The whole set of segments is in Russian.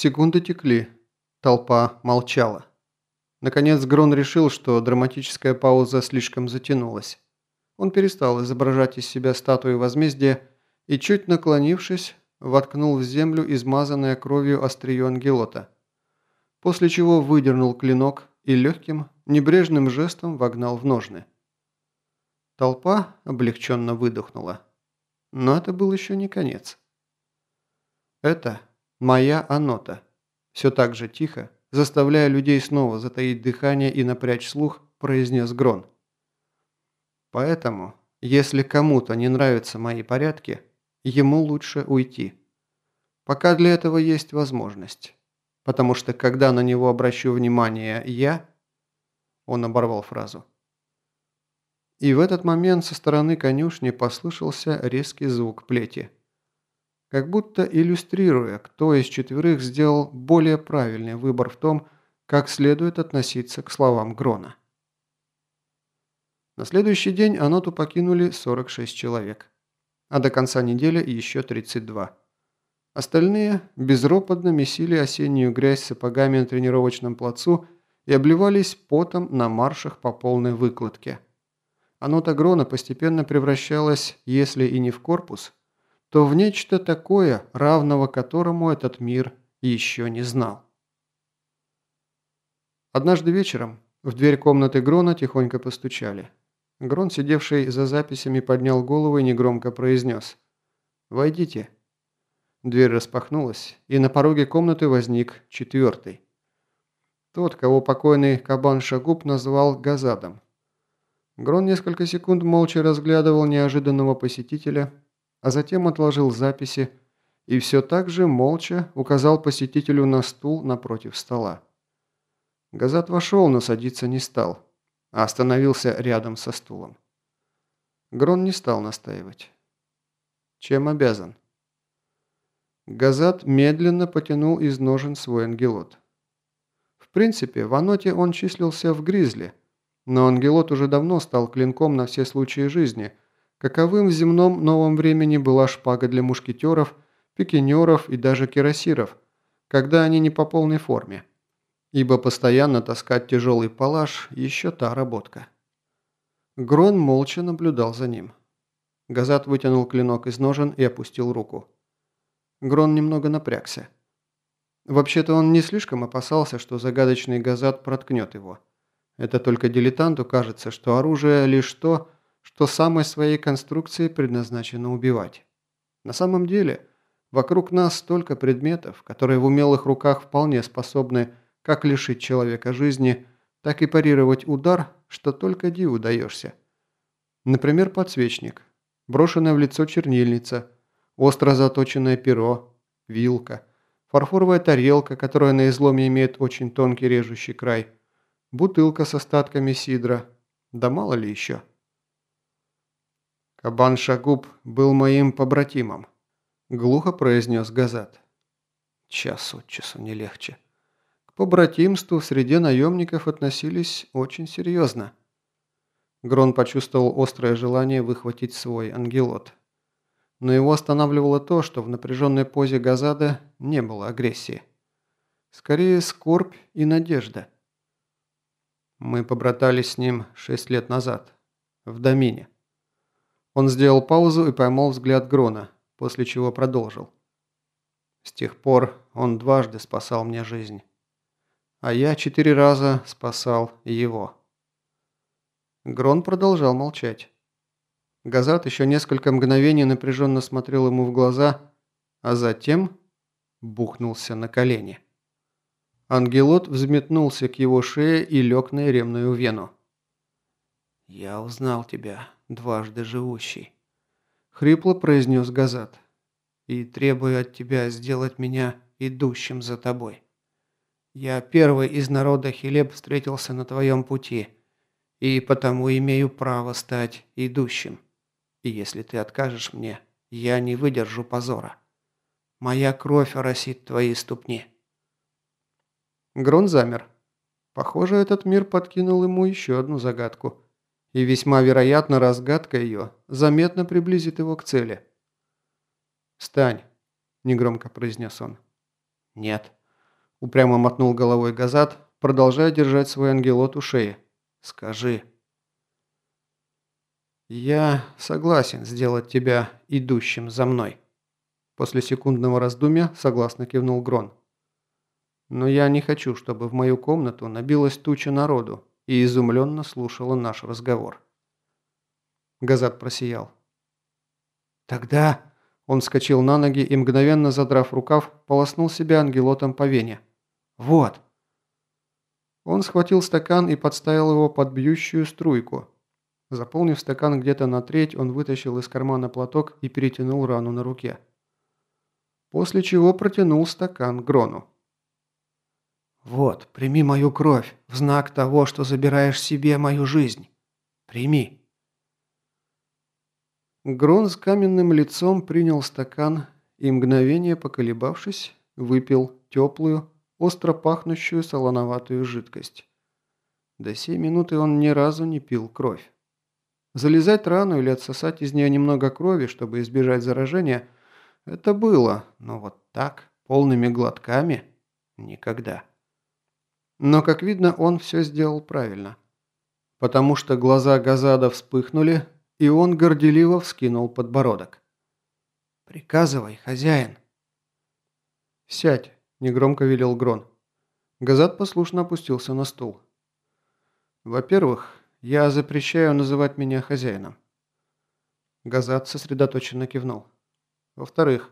Секунды текли. Толпа молчала. Наконец Грон решил, что драматическая пауза слишком затянулась. Он перестал изображать из себя статую возмездия и, чуть наклонившись, воткнул в землю измазанное кровью острие ангелота, после чего выдернул клинок и легким, небрежным жестом вогнал в ножны. Толпа облегченно выдохнула. Но это был еще не конец. Это моя анота. Все так же тихо, заставляя людей снова затаить дыхание и напрячь слух, произнес Грон. Поэтому, если кому-то не нравятся мои порядки, ему лучше уйти. Пока для этого есть возможность. Потому что когда на него обращу внимание я... Он оборвал фразу. И в этот момент со стороны конюшни послышался резкий звук плети. Как будто иллюстрируя, кто из четверых сделал более правильный выбор в том, как следует относиться к словам Грона. На следующий день Аноту покинули 46 человек, а до конца недели еще 32. Остальные безропотно месили осеннюю грязь сапогами на тренировочном плацу и обливались потом на маршах по полной выкладке – Анота Грона постепенно превращалась, если и не в корпус, то в нечто такое, равного которому этот мир еще не знал. Однажды вечером в дверь комнаты Грона тихонько постучали. Грон, сидевший за записями, поднял голову и негромко произнес «Войдите». Дверь распахнулась, и на пороге комнаты возник четвертый. Тот, кого покойный Кабан Шагуб назвал Газадом. Грон несколько секунд молча разглядывал неожиданного посетителя, а затем отложил записи и все так же молча указал посетителю на стул напротив стола. Газат вошел, но садиться не стал, а остановился рядом со стулом. Грон не стал настаивать. Чем обязан? Газат медленно потянул из ножен свой ангелот. В принципе, в аноте он числился в гризли – но ангелот уже давно стал клинком на все случаи жизни. Каковым в земном новом времени была шпага для мушкетеров, пикинеров и даже кирасиров, когда они не по полной форме. Ибо постоянно таскать тяжелый палаш – еще та работка. Грон молча наблюдал за ним. Газат вытянул клинок из ножен и опустил руку. Грон немного напрягся. Вообще-то он не слишком опасался, что загадочный Газат проткнет его. Это только дилетанту кажется, что оружие лишь то, что самой своей конструкцией предназначено убивать. На самом деле, вокруг нас столько предметов, которые в умелых руках вполне способны как лишить человека жизни, так и парировать удар, что только диву даешься. Например, подсвечник, брошенная в лицо чернильница, остро заточенное перо, вилка, фарфоровая тарелка, которая на изломе имеет очень тонкий режущий край – бутылка с остатками сидра, да мало ли еще. «Кабан Шагуб был моим побратимом», – глухо произнес Газат. Час от часу не легче. К побратимству в среде наемников относились очень серьезно. Грон почувствовал острое желание выхватить свой ангелот. Но его останавливало то, что в напряженной позе Газада не было агрессии. Скорее, скорбь и надежда – мы побратались с ним шесть лет назад. В Домине. Он сделал паузу и поймал взгляд Грона, после чего продолжил. С тех пор он дважды спасал мне жизнь. А я четыре раза спасал его. Грон продолжал молчать. Газат еще несколько мгновений напряженно смотрел ему в глаза, а затем бухнулся на колени. Ангелот взметнулся к его шее и лег на еремную вену. «Я узнал тебя, дважды живущий», — хрипло произнес Газат. «И требую от тебя сделать меня идущим за тобой. Я первый из народа Хилеб встретился на твоем пути, и потому имею право стать идущим. И если ты откажешь мне, я не выдержу позора. Моя кровь оросит твои ступни». Грон замер. Похоже, этот мир подкинул ему еще одну загадку. И весьма вероятно, разгадка ее заметно приблизит его к цели. «Встань», – негромко произнес он. «Нет», – упрямо мотнул головой Газат, продолжая держать свой ангелот у шеи. «Скажи». «Я согласен сделать тебя идущим за мной». После секундного раздумья согласно кивнул Грон. «Но я не хочу, чтобы в мою комнату набилась туча народу и изумленно слушала наш разговор». Газат просиял. «Тогда...» Он вскочил на ноги и, мгновенно задрав рукав, полоснул себя ангелотом по вене. «Вот!» Он схватил стакан и подставил его под бьющую струйку. Заполнив стакан где-то на треть, он вытащил из кармана платок и перетянул рану на руке. После чего протянул стакан Грону. «Вот, прими мою кровь в знак того, что забираешь себе мою жизнь. Прими». Грон с каменным лицом принял стакан и, мгновение поколебавшись, выпил теплую, остро пахнущую солоноватую жидкость. До сей минуты он ни разу не пил кровь. Залезать рану или отсосать из нее немного крови, чтобы избежать заражения, это было, но вот так, полными глотками, никогда. Но, как видно, он все сделал правильно. Потому что глаза Газада вспыхнули, и он горделиво вскинул подбородок. «Приказывай, хозяин!» «Сядь!» – негромко велел Грон. Газат послушно опустился на стул. «Во-первых, я запрещаю называть меня хозяином». Газат сосредоточенно кивнул. «Во-вторых,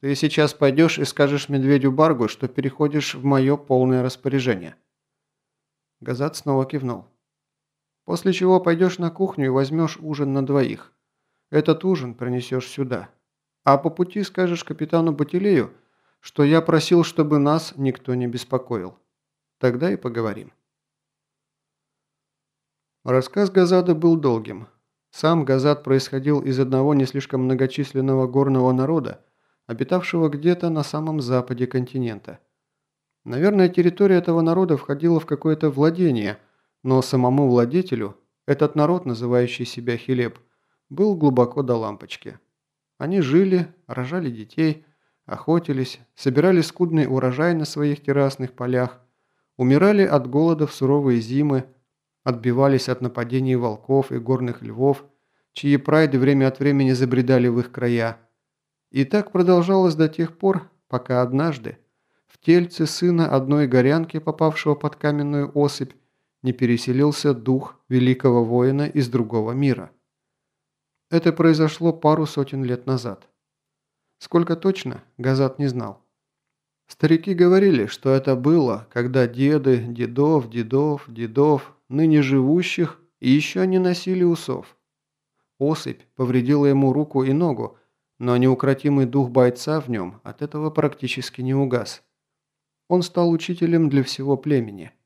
ты сейчас пойдешь и скажешь медведю Баргу, что переходишь в мое полное распоряжение». Газат снова кивнул. После чего пойдешь на кухню и возьмешь ужин на двоих. Этот ужин принесешь сюда. А по пути скажешь капитану Батилею, что я просил, чтобы нас никто не беспокоил. Тогда и поговорим. Рассказ Газада был долгим. Сам Газад происходил из одного не слишком многочисленного горного народа, обитавшего где-то на самом западе континента. Наверное, территория этого народа входила в какое-то владение – но самому владетелю этот народ, называющий себя Хилеб, был глубоко до лампочки. Они жили, рожали детей, охотились, собирали скудный урожай на своих террасных полях, умирали от голода в суровые зимы, отбивались от нападений волков и горных львов, чьи прайды время от времени забредали в их края. И так продолжалось до тех пор, пока однажды в тельце сына одной горянки, попавшего под каменную осыпь, не переселился дух великого воина из другого мира. Это произошло пару сотен лет назад. Сколько точно, Газат не знал. Старики говорили, что это было, когда деды, дедов, дедов, дедов, ныне живущих, еще не носили усов. Осыпь повредила ему руку и ногу, но неукротимый дух бойца в нем от этого практически не угас. Он стал учителем для всего племени –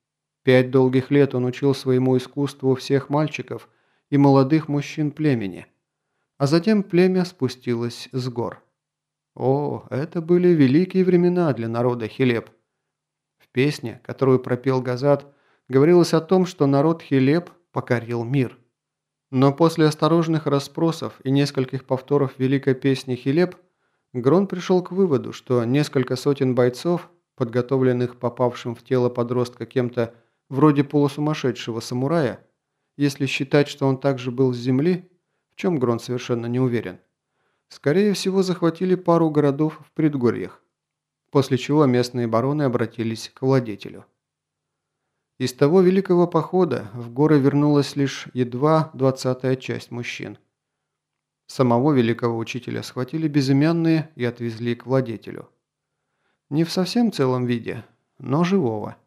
Пять долгих лет он учил своему искусству всех мальчиков и молодых мужчин племени. А затем племя спустилось с гор. О, это были великие времена для народа Хилеп. В песне, которую пропел Газат, говорилось о том, что народ Хилеп покорил мир. Но после осторожных расспросов и нескольких повторов великой песни Хилеп, Грон пришел к выводу, что несколько сотен бойцов, подготовленных попавшим в тело подростка кем-то вроде полусумасшедшего самурая, если считать, что он также был с земли, в чем Грон совершенно не уверен, скорее всего захватили пару городов в предгорьях, после чего местные бароны обратились к владетелю. Из того великого похода в горы вернулась лишь едва двадцатая часть мужчин. Самого великого учителя схватили безымянные и отвезли к владетелю. Не в совсем целом виде, но живого –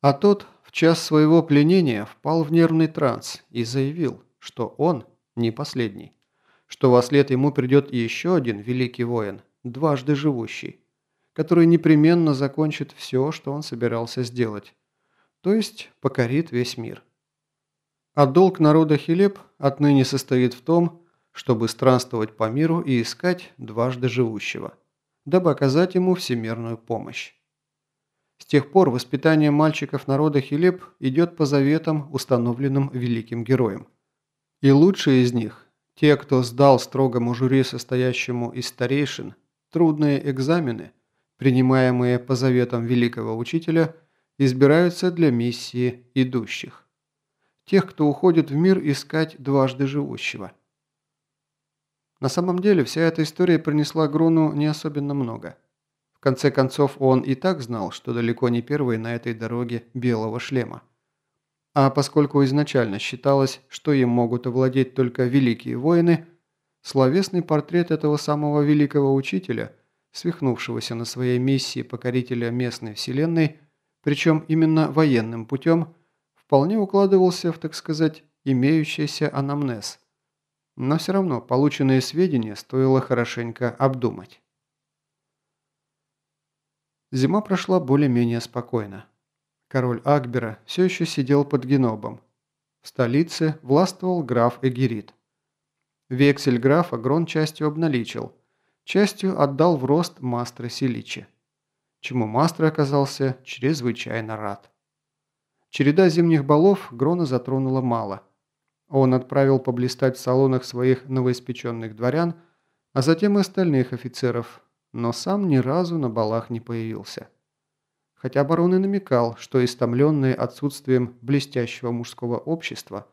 а тот в час своего пленения впал в нервный транс и заявил, что он не последний, что во след ему придет еще один великий воин, дважды живущий, который непременно закончит все, что он собирался сделать, то есть покорит весь мир. А долг народа Хилеп отныне состоит в том, чтобы странствовать по миру и искать дважды живущего, дабы оказать ему всемирную помощь. С тех пор воспитание мальчиков народа Хилеп идет по заветам, установленным великим героем. И лучшие из них, те, кто сдал строгому жюри, состоящему из старейшин, трудные экзамены, принимаемые по заветам великого учителя, избираются для миссии идущих. Тех, кто уходит в мир искать дважды живущего. На самом деле, вся эта история принесла Грону не особенно много. В конце концов, он и так знал, что далеко не первый на этой дороге белого шлема. А поскольку изначально считалось, что им могут овладеть только великие воины, словесный портрет этого самого великого учителя, свихнувшегося на своей миссии покорителя местной вселенной, причем именно военным путем, вполне укладывался в, так сказать, имеющийся анамнез. Но все равно полученные сведения стоило хорошенько обдумать. Зима прошла более-менее спокойно. Король Акбера все еще сидел под Генобом. В столице властвовал граф Эгерит. Вексель графа Грон частью обналичил, частью отдал в рост мастера Селичи, чему мастер оказался чрезвычайно рад. Череда зимних балов Грона затронула мало. Он отправил поблистать в салонах своих новоиспеченных дворян, а затем и остальных офицеров, но сам ни разу на балах не появился хотя барон и намекал, что истомленные отсутствием блестящего мужского общества,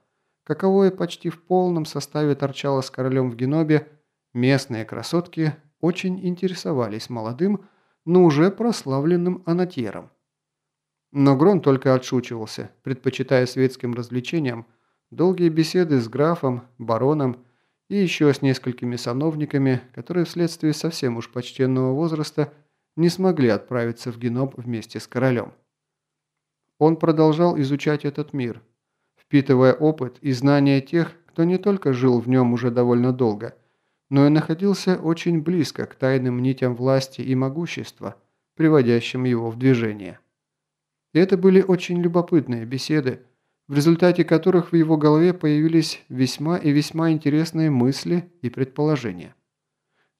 каковое почти в полном составе торчало с королем в Генобе, местные красотки очень интересовались молодым, но уже прославленным анатьером. Но Грон только отшучивался, предпочитая светским развлечениям долгие беседы с графом, бароном и еще с несколькими сановниками, которые вследствие совсем уж почтенного возраста – не смогли отправиться в Геноб вместе с королем. Он продолжал изучать этот мир, впитывая опыт и знания тех, кто не только жил в нем уже довольно долго, но и находился очень близко к тайным нитям власти и могущества, приводящим его в движение. И это были очень любопытные беседы, в результате которых в его голове появились весьма и весьма интересные мысли и предположения.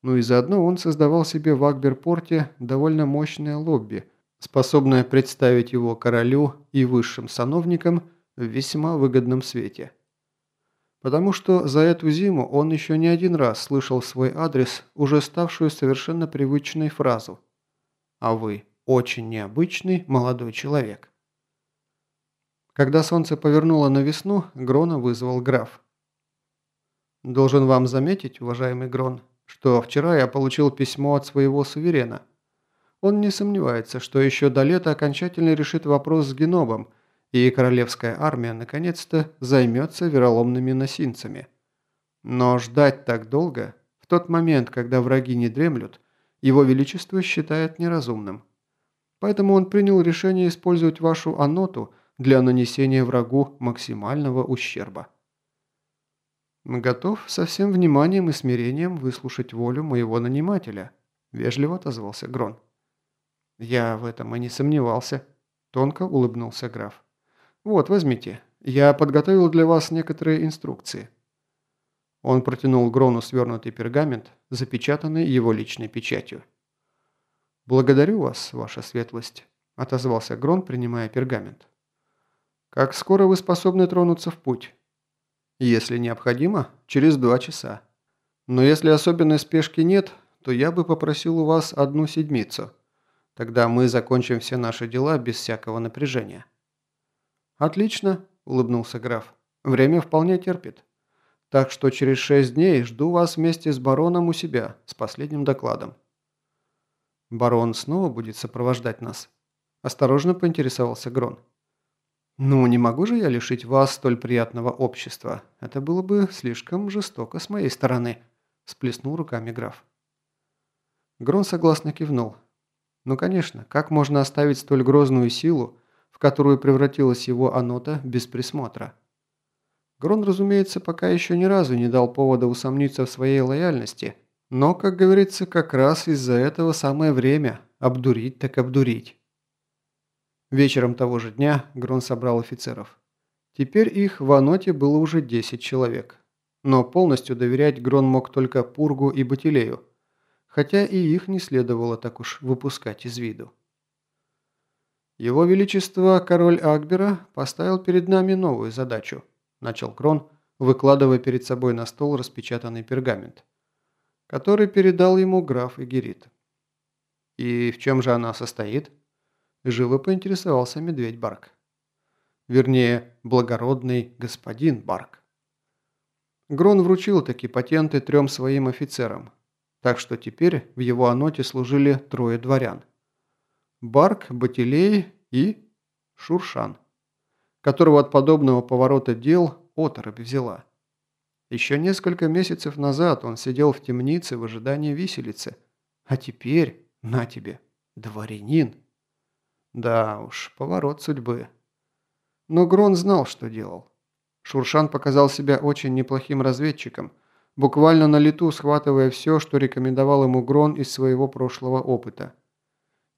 Ну и заодно он создавал себе в Акберпорте довольно мощное лобби, способное представить его королю и высшим сановникам в весьма выгодном свете. Потому что за эту зиму он еще не один раз слышал свой адрес, уже ставшую совершенно привычной фразу «А вы очень необычный молодой человек». Когда солнце повернуло на весну, Грона вызвал граф. «Должен вам заметить, уважаемый Грон, что вчера я получил письмо от своего суверена. Он не сомневается, что еще до лета окончательно решит вопрос с генобом, и королевская армия наконец-то займется вероломными носинцами. Но ждать так долго, в тот момент, когда враги не дремлют, его величество считает неразумным. Поэтому он принял решение использовать вашу аноту для нанесения врагу максимального ущерба. «Готов со всем вниманием и смирением выслушать волю моего нанимателя», – вежливо отозвался Грон. «Я в этом и не сомневался», – тонко улыбнулся граф. «Вот, возьмите. Я подготовил для вас некоторые инструкции». Он протянул Грону свернутый пергамент, запечатанный его личной печатью. «Благодарю вас, ваша светлость», – отозвался Грон, принимая пергамент. «Как скоро вы способны тронуться в путь?» Если необходимо, через два часа. Но если особенной спешки нет, то я бы попросил у вас одну седмицу. Тогда мы закончим все наши дела без всякого напряжения». «Отлично», – улыбнулся граф. «Время вполне терпит. Так что через шесть дней жду вас вместе с бароном у себя, с последним докладом». «Барон снова будет сопровождать нас?» – осторожно поинтересовался Грон. «Ну, не могу же я лишить вас столь приятного общества. Это было бы слишком жестоко с моей стороны», – сплеснул руками граф. Грон согласно кивнул. «Ну, конечно, как можно оставить столь грозную силу, в которую превратилась его анота без присмотра?» Грон, разумеется, пока еще ни разу не дал повода усомниться в своей лояльности, но, как говорится, как раз из-за этого самое время обдурить так обдурить. Вечером того же дня Грон собрал офицеров. Теперь их в Аноте было уже 10 человек. Но полностью доверять Грон мог только Пургу и Батилею, хотя и их не следовало так уж выпускать из виду. «Его Величество, король Акбера, поставил перед нами новую задачу», – начал Крон, выкладывая перед собой на стол распечатанный пергамент, который передал ему граф Игерит. «И в чем же она состоит?» Живо поинтересовался медведь Барк. Вернее, благородный господин Барк. Грон вручил такие патенты трем своим офицерам, так что теперь в его аноте служили трое дворян. Барк, Батилей и Шуршан, которого от подобного поворота дел оторопь взяла. Еще несколько месяцев назад он сидел в темнице в ожидании виселицы, а теперь, на тебе, дворянин. Да уж, поворот судьбы. Но Грон знал, что делал. Шуршан показал себя очень неплохим разведчиком, буквально на лету схватывая все, что рекомендовал ему Грон из своего прошлого опыта.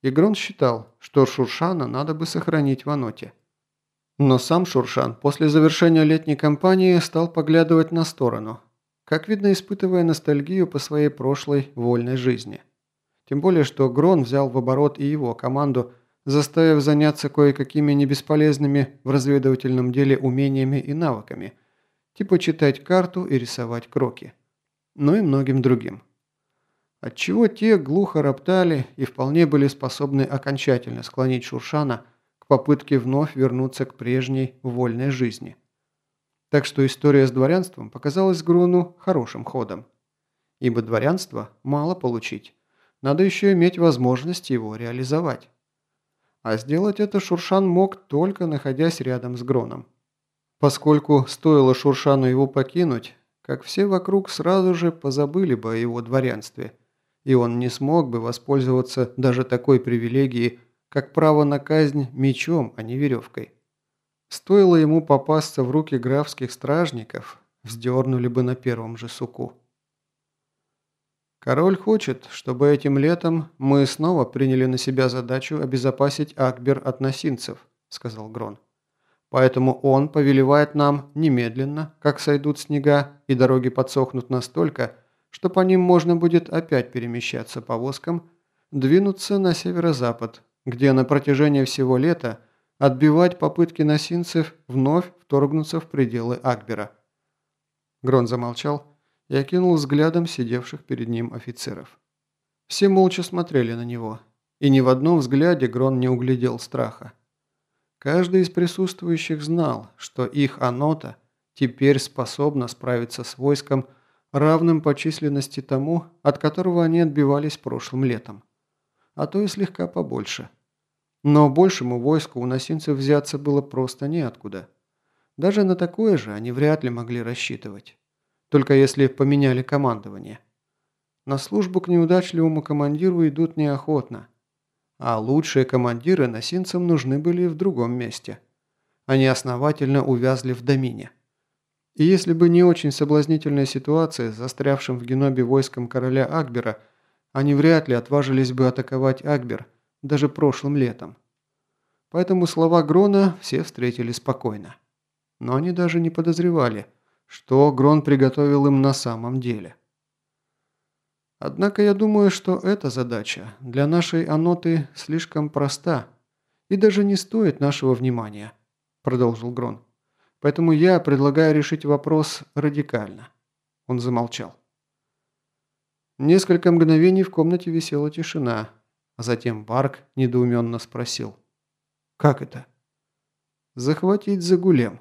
И Грон считал, что Шуршана надо бы сохранить в Аноте. Но сам Шуршан после завершения летней кампании стал поглядывать на сторону, как видно испытывая ностальгию по своей прошлой вольной жизни. Тем более, что Грон взял в оборот и его команду – заставив заняться кое-какими небесполезными в разведывательном деле умениями и навыками, типа читать карту и рисовать кроки, но и многим другим. Отчего те глухо роптали и вполне были способны окончательно склонить Шуршана к попытке вновь вернуться к прежней вольной жизни. Так что история с дворянством показалась Груну хорошим ходом. Ибо дворянство мало получить, надо еще иметь возможность его реализовать. А сделать это Шуршан мог, только находясь рядом с Гроном. Поскольку стоило Шуршану его покинуть, как все вокруг сразу же позабыли бы о его дворянстве, и он не смог бы воспользоваться даже такой привилегией, как право на казнь мечом, а не веревкой. Стоило ему попасться в руки графских стражников, вздернули бы на первом же суку. Король хочет, чтобы этим летом мы снова приняли на себя задачу обезопасить Акбер от носинцев», – сказал Грон. «Поэтому он повелевает нам немедленно, как сойдут снега и дороги подсохнут настолько, что по ним можно будет опять перемещаться повозкам, двинуться на северо-запад, где на протяжении всего лета отбивать попытки носинцев вновь вторгнуться в пределы Акбера». Грон замолчал, и окинул взглядом сидевших перед ним офицеров. Все молча смотрели на него, и ни в одном взгляде Грон не углядел страха. Каждый из присутствующих знал, что их анота теперь способна справиться с войском, равным по численности тому, от которого они отбивались прошлым летом. А то и слегка побольше. Но большему войску у носинцев взяться было просто неоткуда. Даже на такое же они вряд ли могли рассчитывать. Только если поменяли командование. На службу к неудачливому командиру идут неохотно. А лучшие командиры носинцам нужны были в другом месте. Они основательно увязли в домине. И если бы не очень соблазнительная ситуация с застрявшим в Генобе войском короля Акбера, они вряд ли отважились бы атаковать Акбер даже прошлым летом. Поэтому слова Грона все встретили спокойно. Но они даже не подозревали – что Грон приготовил им на самом деле. Однако я думаю, что эта задача для нашей аноты слишком проста и даже не стоит нашего внимания, продолжил Грон. Поэтому я предлагаю решить вопрос радикально. Он замолчал. Несколько мгновений в комнате висела тишина, а затем Барк недоуменно спросил. «Как это?» «Захватить Загулем»,